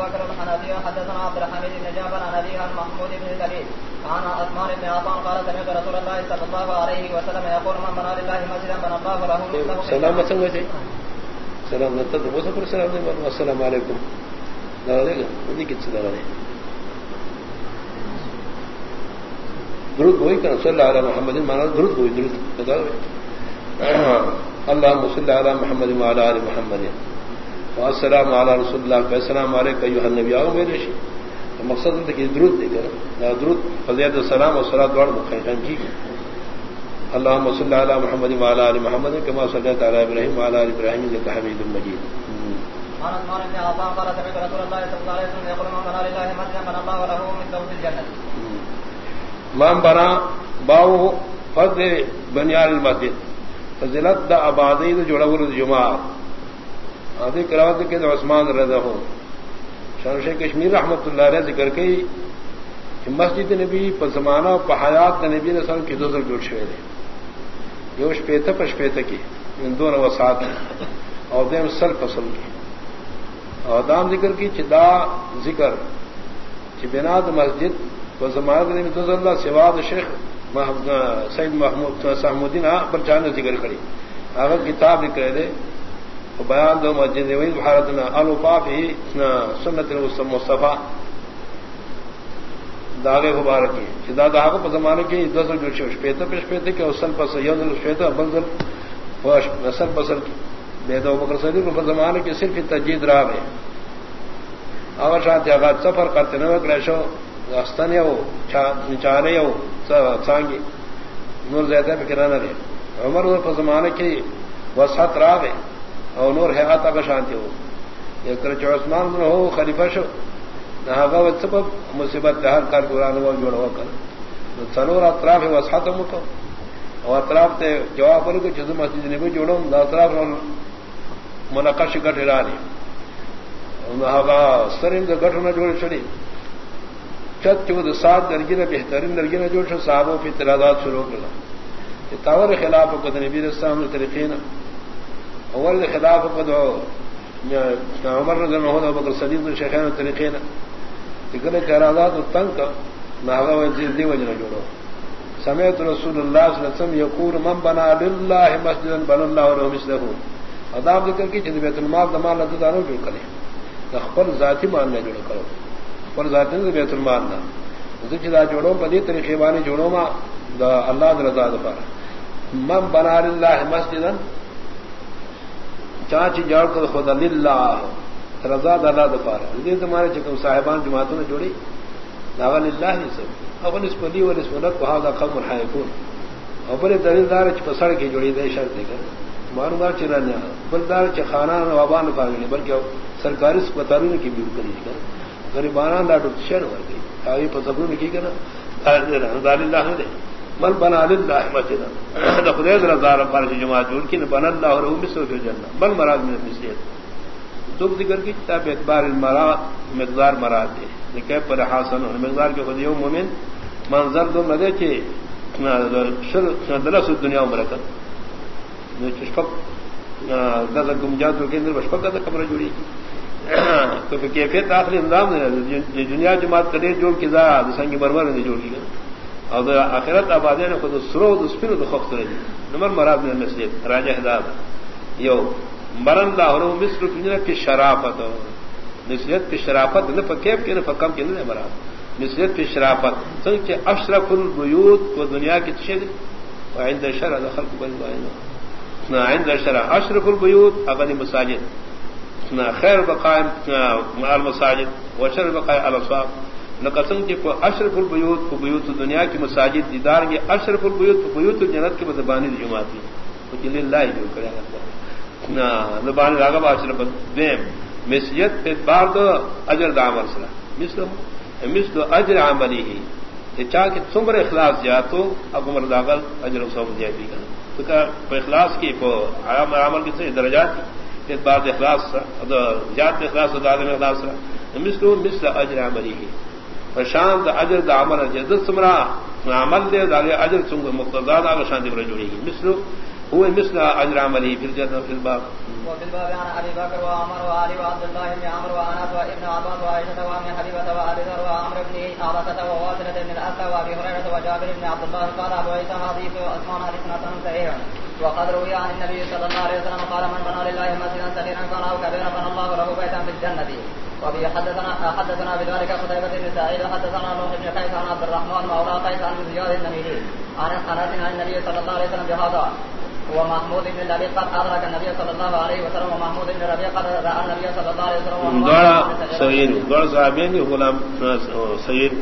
بكر الحنفي حدثنا عبد الحميد بن جابر عن ابي عن محمود بن دليل عن عثمان بن عفان، قال سمعت رسول الله صلى الله عليه وسلم يقول، من بنى لله مسجدا بنى الله له مثله سلام سنگ جی سلام نتا تو بس پر سلام. دے السلام علیکم لا دے گا ودی کت سلام دے درود ہوئی کہ صلی اللہ علیہ محمد. مانا درود ہوئی درود. بتا اللهم صل على محمد وعلى ال محمد. السلام علی رسول اللہ السلام علیکم ایھا النبی او میرے شی مقصد ہے کہ درود دے کر درود فضیلت السلام و صلوات دوڑ مخیرن کی اللهم صل علی محمد وعلى ال محمد كما صليت على ابراهيم وعلى ال ابراهيم انك حميد مجيد مام بنا باو فضل بنیان المسجد فضلت دا آبادی دا جوڑا جمعہ آدھی کراوت کے تو عثمان رضا ہو۔ شان شیخ کشمیر رحمت اللہ علیہ ذکر کے مسجد نبی پسمانہ پہایات نبی نے سر کی دوسر جوڑ شوے دے۔ یہ شپیت پشپیت کی۔ ان دونوں وسعت اور دیم سر فصل کی۔ اور دام ذکر کی چدا ذکر چبناد مسجد پسمانہ نبی دوسر اللہ سواد شیخ سید محمود سحمدین پر جانے ذکر کری۔ اگر کتاب لکھ رہے دے۔ بیان دو مسجد وہی بھارت الفاف ہی سنت مصطفیٰ۔ داغے مبارک کی چدا داغ کو زمانے کی دس جو شپیت پشپیت کہ اصل پس یوز شپیت بنزل نسل پسل کی۔ بے دو بکر صدی کو زمانے کی صرف تجید راہ ہے اگر شاید آغاز سفر کرتے نو کریشو استن ہو چارے ہو سانگی۔ نور زیادہ فکر نہ رہے عمر زمانے کی وسط راہ ہے او نور ہے آتا کا شانتی ہو ایک طرح عثمان بن ہو خلیفہ شو نہاگا نہ سبب مصیبت ہر کار قرآن ہوا جوڑ ہوا کر سنور اطراف ہے وسعت مکو اور اطراف تے جواب کرو کہ جزو مسجد نے بھی جوڑو دا اطراف منقش گٹ ہرانی سرین دا گٹ نہ جوڑ چڑی چت چود سات درجی نے بہترین درجی نے جوڑ صاحبوں کی اعتراضات شروع کر تاور خلاف کو نبی السلام نے طریقے اول خلاف پدو عمر رضی اللہ عنہ بکر صدیق شیخین طریقے نہ تکنے چرادات تنگ ناغا وزیر دی وجنہ جوڑو. سمیت رسول اللہ صلی اللہ علیہ وسلم یقول من بنا للہ مسجدا بن اللہ له مثله اداب ذکر کی جن بیت المال دمان لدو دانو جو کرے خپل ذاتی مان نہ جوڑ کرو. خپل ذاتی بیت المال نہ. ذکر دا جوڑو پدی طریقے بانے جوڑو ما دا اللہ رضا دفار من بنا للہ مسجدا چانچ جاڑ کر خدا للہ، رضا دلا دفار یہ تمہارے چکم صاحبان جماعتوں نے جوڑی۔ لاغا للہ ہی سب۔ اپن اس پلی اور اس مدد بہا دا قم رہا کون اپنے دلیلدار پسڑ کی جوڑی دے شرط دے کر۔ معلوم دار چلا نیا بلدار چ خانہ وابان پا گئے، بلکہ سرکاری اسپتالوں نے کی بھی کری کر۔ غریبانہ لاڈو شہر ہو گئی۔ آگے پسبروں نے کی کرنا اللہ دے۔ بل بنا للہ مسجد خدیز رضا ربان کی جماعت جوڑ کی بن اللہ اور مصر فی الجنہ بل مراد من المثلیت دکھ ذکر کی، کتاب اعتبار المراد، مقدار مراد دے لکھے پر حسن حاصل مقدار کے خود یوم مومن. منظر دو مدے کے دلس دنیا مرکت. چشپک گمجات کے اندر بشپک کا کمرہ جوڑی. تو کیفیت آخری اندام دنیا جی، جی، جی، جماعت کرے جوڑ کی زیادہ سنگ بربر نے جوڑ کی اور آخرت آبادی نے خود سرو دسپر خخت رہی نمبر مراد نے نصیحت راجہ ہداد یو، مرن لاہور مصر کی شرافت. نصیحت کی شرافت نہ فکیب کے نہ فکم کے نہ مراد. نصیحت کی شرافت. سن کے اشرف البیوت کو دنیا کی چھ آئند شرح دخل کو بن آئند شرح اشرف البیوت اغنی مساجد. خیر بقائم المساجد. وشر بقائے الصاف نقسم کی کو اشرف البیوت کو بیوت دنیا کی مساجد دیدار یہ اشرف البیوت کو بیوت جنت کی مدبانی جماعت کی اللہ جو کرے گا زبان راغب اشرف دیم مسجد پہ بار دو اجر دامر سلا مثل مثل اجر عملی ہی یہ چاہ کہ تمر اخلاص جا تو اب عمر داغل اجر و صوب جائے بھی کرنا اخلاص کی کو عمل کی سے درجات بعد اخلاص جات اخلاص عالم اخلاص مثل مثل اجر عملی ہی شان دا اجر دا عمل جد سمرا عمل دے دا اجر سنگ مقتضا دا شان دی جوڑی گی مثل هو مثل اجر عمله في الجنه وفي الباب وفي الباب عن ابي بكر وعمر وعلي وعبد الله بن عمرو وانس وابن عباس وعائشه وام حبيبه وابي ذر وعمر بن عباسه وواصله بن الاسد وابي هريره وجابر بن عبد الله قال ابو عيسى حديث اسمان حديثنا صحيح وقد روي عن النبي صلى الله عليه وسلم قال من بنى لله مسجدا صغيرا كان او كبيرا بنى الله له بيتا في الجنه وفي حدثنا حدثنا بذلك قتيبة بن سعيد حدثنا نوح بن قيس عن عبد الرحمن مولى قيس عن زياد النميري عن انس عن النبي صلى الله عليه وسلم بهذا ومحمود بن ربيع قد ادرك النبي صلى الله عليه وسلم ومحمود بن ربيع قد راى النبي صلى الله عليه وسلم دوڑا سعید دوڑ صحابین غلام سعید